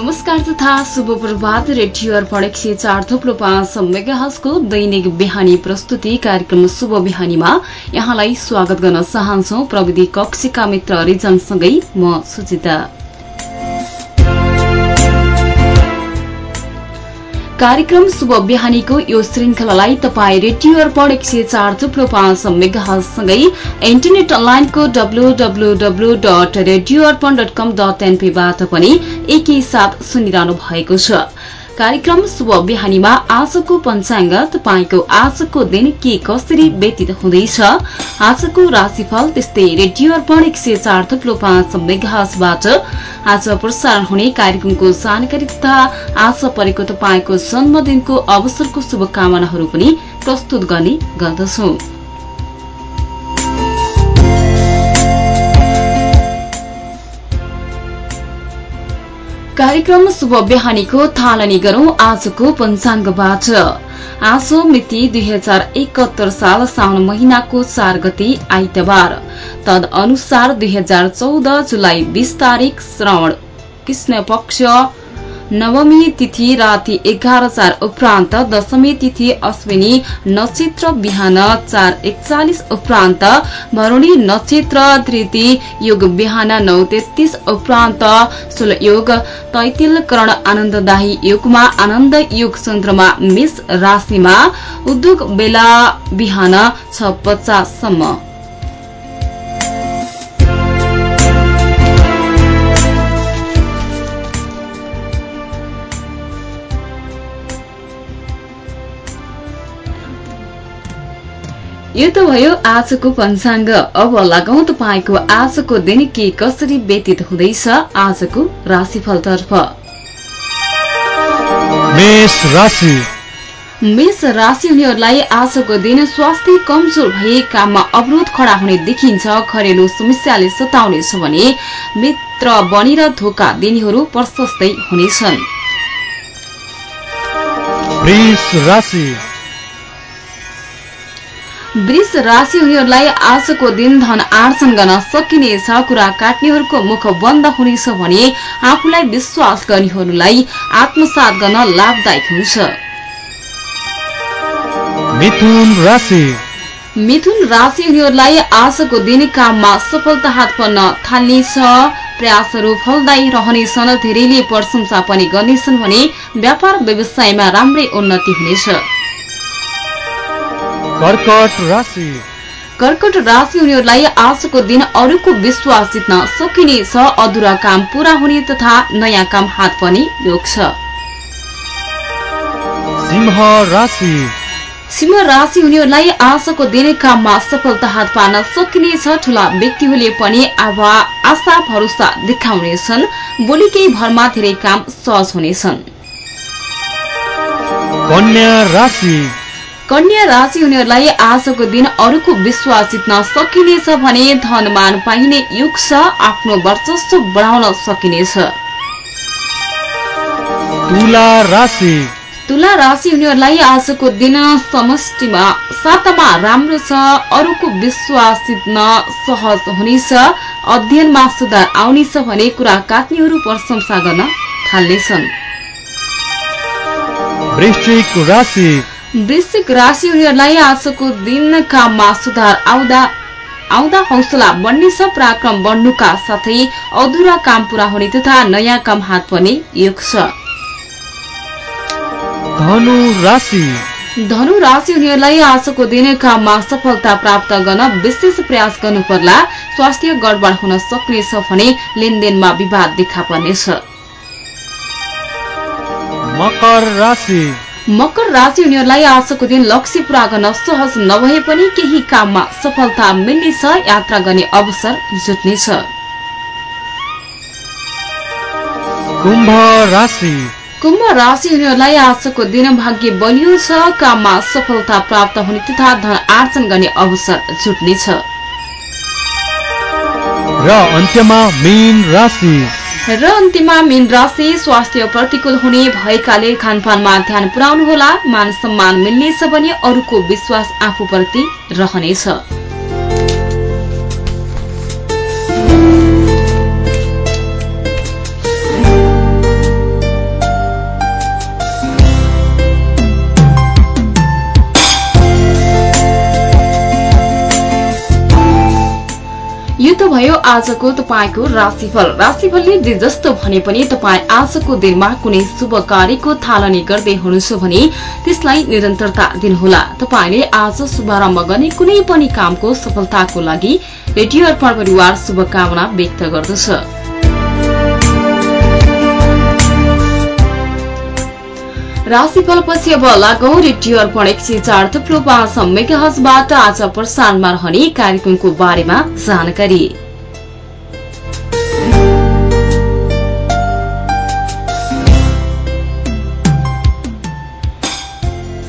नमस्कार तथा शुभ प्रभात रेडियो अर्पण एक सय चार थुप्रो पाँच मेगाहजको दैनिक बिहानी प्रस्तुति कार्यक्रम शुभ बिहानीमा यहाँलाई स्वागत गर्न चाहन्छौ प्रविधि कक्षका मित्र रिजनसँगै म सुचिता कार्यक्रम शुभ बिहानीको यो श्रृंखलालाई तपाईँ रेडियो अर्पण एक सय चार थुप्रो पाँच मेगासँगै इन्टरनेट अनलाइनको W W W dot radio Arpan dot com dot एनपीबाट पनि एकैसाथ सुनिरहनु भएको छ। कार्यक्रम शुभ बिहानीमा आजको पञ्चाङ्ग तपाईँको आजको दिन के कसरी व्यतीत हुँदैछ? आजको राशिफल त्यस्तै रेडियो अर्पण एक सय चार थुप्रो पाँच मेघासबाट आज प्रसारण हुने कार्यक्रमको जानकारी तथा आज परेको तपाईँको जन्मदिनको अवसरको शुभकामनाहरू पनि प्रस्तुत गर्ने गर्दछौं। कार्यक्रम शुभ बिहानीको थालनी गरौं आजको पञ्चाङ्गबाट। आज मिति दुई हजार एकहत्तर साल साउन महिनाको चार गति आइतबार। तद अनुसार दुई हजार चौध जुलाई बीस तारिक श्रवण। कृष्ण पक्ष नवमी तिथि राति एघार चार उपरान्त दशमी तिथि अश्विनी नक्षत्र बिहान चार एकचालिस उपरान्त भरुणी नक्षत्र तृतीय युग बिहान नौ तेत्तीस उपरान्त शुल युग तैतिल करण आनन्ददायी युगमा आनन्द युग चन्द्रमा मिस राशिमा उद्योग बेला बिहान छ पचाससम्म। यो त भयो आजको पञ्चाङ्ग अब लगाउँ तपाईँको आजको दिन के कसरी व्यतीत हुँदैछ आजको राशिफलतर्फ। मेष राशि। मेष राशि हुनेहरूलाई आजको दिन स्वास्थ्य कमजोर भए काममा अवरोध खडा हुने देखिन्छ। घरेलु समस्याले सताउनेछ भने मित्र बनेर धोका दिनेहरू प्रशस्तै हुनेछन्। वृष राशि हुनेहरूलाई आजको दिन धन आर्जन गर्न सकिनेछ। कुरा काट्नेहरूको मुख बन्द हुनेछ भने आफूलाई विश्वास गर्नेहरूलाई आत्मसात गर्न लाभदायक हुन्छ। मिथुन राशि। मिथुन राशि हुनेहरूलाई आजको दिन काममा सफलता हात पर्न थाल्नेछ। प्रयासहरू फलदायी रहनेछन् धेरैले प्रशंसा पनि गर्नेछन् भने व्यापार व्यवसायमा राम्रै उन्नति हुनेछ। कर्कट राशि। कर्कट राशि हुनेहरूलाई आजको दिन अरूको विश्वास जित्न सकिनेछ अधुरा काम पूरा हुने तथा नयाँ काम हात पर्ने योग छ। सिंह राशि। सिंह राशि हुनेहरूलाई आजको दिन काममा सफलता हात पार्न सकिनेछ ठूला व्यक्तिहरूले पनि आशा भरोसा देखाउनेछन्। भोलि केही भरमा धेरै काम सहज हुनेछन्। कन्या राशि हुनेहरूलाई आजको दिन अरूको विश्वास जित्न सकिनेछ भने धनमान पाइने युग छ आफ्नो वर्चस्व बढाउन सकिनेछ। तुला राशि। तुला राशि हुनेहरूलाई आजको दिन समष्टिमा सातामा राम्रो छ अरूको विश्वास जित्न सहज हुनेछ। अध्ययनमा सुधार आउनेछ भने कुरा काट्नेहरू प्रशंसा गर्न थाल्नेछन्। वृश्चिक राशि। उनीहरूलाई आजको दिन काममा सुधार आउँदा आउँदा हौसला बढ्नेछ पराक्रम बढ्नुका साथै अधुरा काम पूरा हुने तथा नयाँ काम हात पर्ने योग छ। धनु राशि। धनु राशि उनीहरूलाई आजको दिन काममा सफलता प्राप्त गर्न विशेष प्रयास गर्नुपर्ला स्वास्थ्य गडबड हुन सक्नेछ भने लेनदेनमा विवाद देखा पर्नेछ। मकर राशि। मकर राशि उनीहरूलाई आजको दिन लक्ष्य पूरा गर्न सहज नभए पनि केही काममा सफलता मिल्नेछ यात्रा गर्ने अवसर जुट्नेछ। कुम्भ राशि। कुम्भ राशि हुनेहरूलाई आजको दिन भाग्य बलियो छ काममा सफलता प्राप्त हुने तथा धन आर्जन गर्ने अवसर जुट्नेछ। र अन्त्यमा मीन राशि। र अन्तिममा मीन राशि स्वास्थ्य प्रतिकूल हुने भएकाले खानपानमा ध्यान पुर्याउनुहोला। मान सम्मान मिल्नेछ भने अरूको विश्वास आफूप्रति रहनेछ। भयो आजको तपाईँको राशिफल। राशिफलले जस्तो भने पनि तपाईँ आजको दिनमा कुनै शुभ कार्यको थालनी गर्दै हुनुहुन्छ भने त्यसलाई निरन्तरता दिनुहोला। तपाईँले आज शुभारम्भ गर्ने कुनै पनि कामको सफलताको लागि रेडियो अर्पण परिवार शुभकामना व्यक्त गर्दछ। राशिफलपछि अब लागौ रेडियो अर्पण एक सय चार थुप्रो पाँच मेगाहजबाट आज प्रसारणमा रहने कार्यक्रमको बारेमा जानकारी।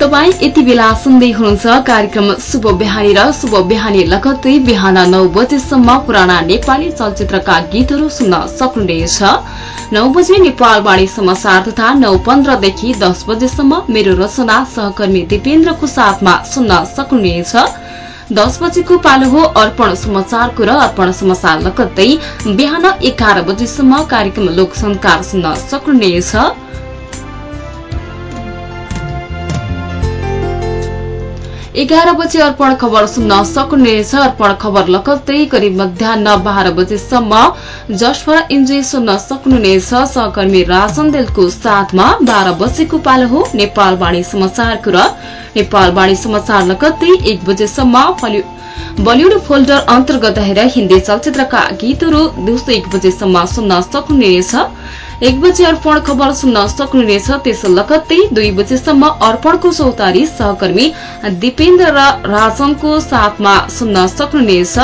तपाईँ यति बेला सुन्दै हुनुहुन्छ कार्यक्रम शुभ बिहानी र शुभ बिहानी लगत्तै बिहान नौ बजेसम्म पुराना नेपाली चलचित्रका गीतहरू सुन्न सक्नुहुनेछ। नौ बजे नेपालवाणी समाचार तथा नौ पन्ध्रदेखि दस बजेसम्म मेरो रचना सहकर्मी दिपेन्द्रको साथमा सुन्न सक्नुहुनेछ। दस बजेको पालो हो अर्पण समाचारको र अर्पण समाचार लगत्तै बिहान एघार बजेसम्म कार्यक्रम लोकसंकार सुन्न सक्नुहुनेछ। एघार बजे अर्पण खबर सुन्न सक्नुहुनेछ अर्पण खबर लगत्तै करिब मध्याह बाह्र बजेसम्म जसफर इन्जोय सुन्न सक्नुहुनेछ सहकर्मी राजन साथमा बाह्र बजेको पालो हो। नेपालवाणी समाचारको र नेपालवाणी समाचार लगत्तै एक बजेसम्म बलिउड फोल्डर अन्तर्गत रहेर हिन्दी चलचित्रका गीतहरू दिउँसो एक बजेसम्म सुन्न सक्नुहुनेछ एक बजे अर्पण खबर सुन्न सक्नुहुनेछ। त्यस लगत्तै दुई बजेसम्म अर्पणको चौतारी सहकर्मी दिपेन्द्र र राजनको साथमा सुन्न सक्नुहुनेछ।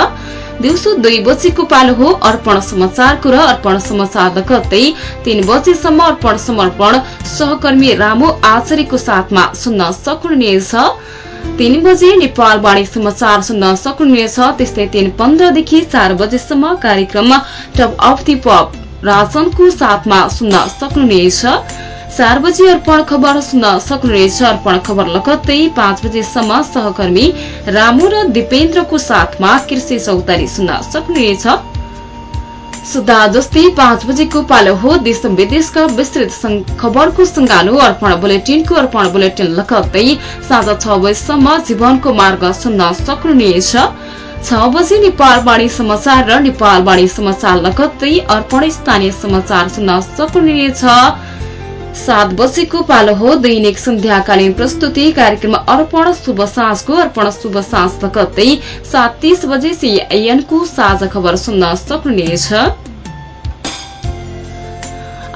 दिउँसो दुई बजेको पालो हो अर्पण समाचारको र अर्पण समाचार लगत्तै तीन बजेसम्म अर्पण समर्पण सहकर्मी रामु आचार्यको साथमा सुन्न सक्नुहुनेछ। तीन बजे नेपालवाणी समाचार सुन्न सक्नुहुनेछ। त्यस्तै तीन पन्ध्रदेखि चार बजेसम्म कार्यक्रम टप अफ दि पप। राजनको साथमा सुन्न सक्नुहुनेछ। चार बजे अर्पण खबर सुन्न सक्नुहुनेछ। अर्पण खबर लगत्तै पाँच बजेसम्म सहकर्मी रामु र दिपेन्द्रको साथमा कृषि चौतारी सुन्न सक्नुहुनेछ। सुधा जस्तै पाँच बजेको पालो हो। देश विदेशका विस्तृत खबरको संगालो अर्पण बुलेटिनको अर्पण बुलेटिन लगत्तै साँझ छ बजेसम्म जीवनको मार्ग सुन्न सक्नुहुनेछ। छ बजे नेपालवाणी समाचार र नेपालवाणी समाचार लगत्तै अर्पण स्थानीय समाचार सुन्न सक्नुहुनेछ सात बजेको पालो हो दैनिक सन्ध्याकालीन प्रस्तुति कार्यक्रम अर्पण शुभ साँझको अर्पण शुभ साँझ लगत्तै सात तीस बजे सीआईएनको साझा खबर सुन्न सक्नुहुनेछ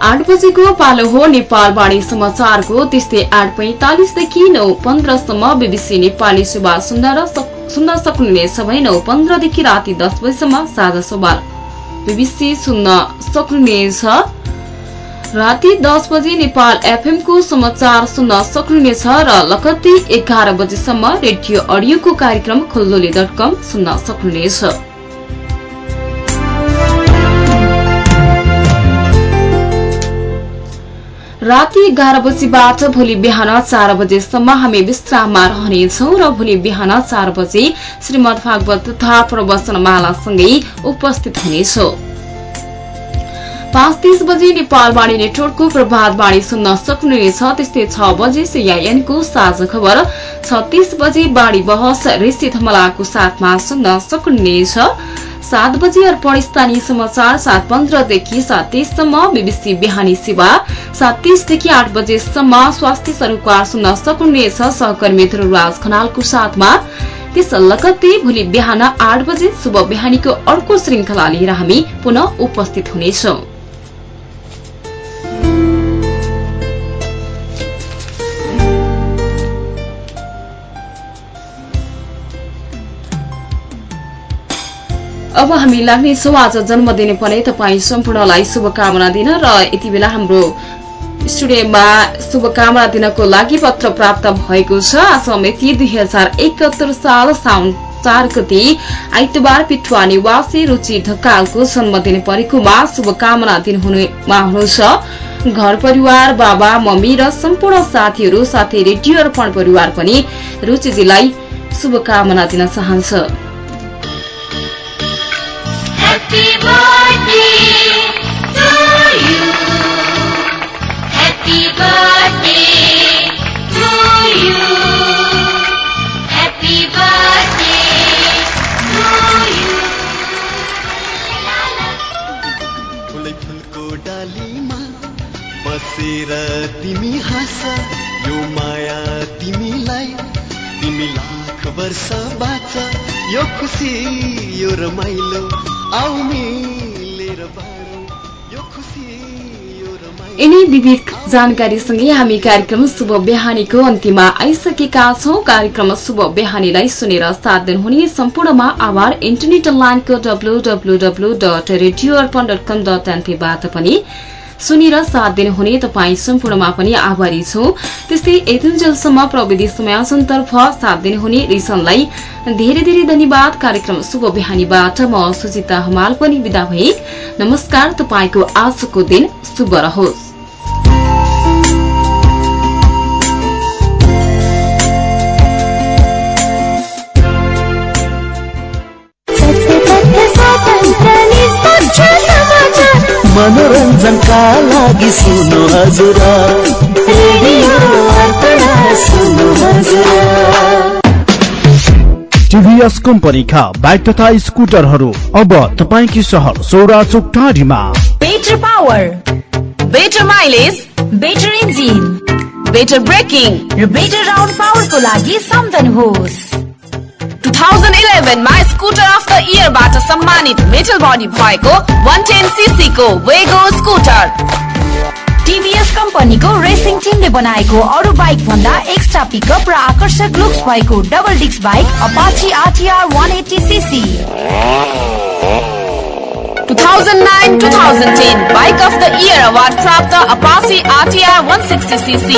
आठ बजेको पालो हो नेपालवाणी समाचारको त्यस्तै आठ पैंतालिसदेखि नौ पन्ध्रसम्म बीबीसी नेपाली सेवा सुन्न सुन्न सक्नुहुनेछ भने नौ पन्ध्रदेखि राति दस बजीसम्म साझा सवाल। बीबीसी सुन्न सक्नुहुनेछ। राति दस बजे नेपाल एफएमको समाचार सुन्न सक्नुहुनेछ र लगत्तै एघार बजेसम्म रेडियो अडियोको कार्यक्रम खुल्लोले डट कम सुन्न सक्नुहुनेछ। राति एघार बजीबाट भोलि बिहान चार बजेसम्म हामी विश्राममा रहनेछौ र भोलि बिहान चार बजे श्रीमद भागवत तथा प्रवचनमालासँगै उपस्थित हुनेछौ। पाँच तीस बजे नेपालवाणी नेटवर्कको प्रभातवाणी सुन्न सक्नुहुनेछ। त्यस्तै छ बजे सीआईएनको साझा खबर। छत्तीस बजे बाढ़ी बहस ऋषि धमलाको साथमा सुन्न सक्नुहुनेछ। सात बजे अर्पण स्थानीय समाचार सात पन्ध्रदेखि सात तीससम्म बीबीसी बिहानी सेवा सात तीसदेखि आठ बजेसम्म स्वास्थ्य सरोकार सुन्न सक्नुहुनेछ सहकर्मी ध्रुवराज खनालको साथमा। त्यस लगत्तै भोलि बिहान आठ बजे शुभ बिहानीको अर्को श्रृंखला लिएर हामी पुनः उपस्थित हुनेछौं। अब हामी लाग्नेछौ आज जन्मदिन पनि तपाईँ सम्पूर्णलाई शुभकामना दिन र यति बेला हाम्रो स्टुडियोमा शुभकामना दिनको लागि पत्र प्राप्त भएको छ। आज मिति दुई हजार एकहत्तर साल साउन चार गति आइतबार पिठुवा निवासी रुचि ढकालको जन्मदिन परेकोमा शुभकामना दिनुहुनेमा हुनुहुन्छ। घर परिवार बाबा मम्मी र सम्पूर्ण साथीहरू साथै रेडियो अर्पण परिवार पनि रुचिजीलाई शुभकामना दिन चाहन्छ। यो खुसी यो रमाइलो। यिनी विविध जानकारीसँगै हामी कार्यक्रम शुभ बिहानीको अन्त्यमा आइसकेका छौं। कार्यक्रम शुभ बिहानीलाई सुनेर साथ दिनुहुने सम्पूर्णमा आभार। इन्टरनेट लाइनको W W W dot radio Arpan dot com dot एनपीबाट पनि सुनेर साथ दिनुहुने तपाईँ सम्पूर्णमा पनि आभारी छौ। त्यस्तै एथुन्जेलसम्म प्रविधि समायोजनतर्फ साथ दिनुहुने रिसनलाई धेरै धेरै धन्यवाद। कार्यक्रम शुभ बिहानीबाट म सुजिता हमाल पनि विदा भए। नमस्कार तपाईँको आजको दिन शुभ रहोस्। मनोरञ्जनका लागि सुन्नु हजुर टिभीएस कम्पनीका बाइक तथा स्कुटरहरू अब तपाईँकी सहर सौरा चोक टाढीमा better power better mileage better engine better braking र बेटर राउन्ड पावरको लागि सम्झनुहोस् 2011 मा स्कुटर अफ द इयरबाट सम्मानित मेटल बडी भएको 110 सीसी को वेगो स्कुटर टिभीएस कम्पनीको रेसिङ टिमले बनाएको अरू बाइक भन्दा एक्स्ट्रा पिकअप र आकर्षक लुक्स भएको double disc bike Apache RTR 180 CC 2009-2010 Bike of the Year Award प्राप्त Apache RTR 160cc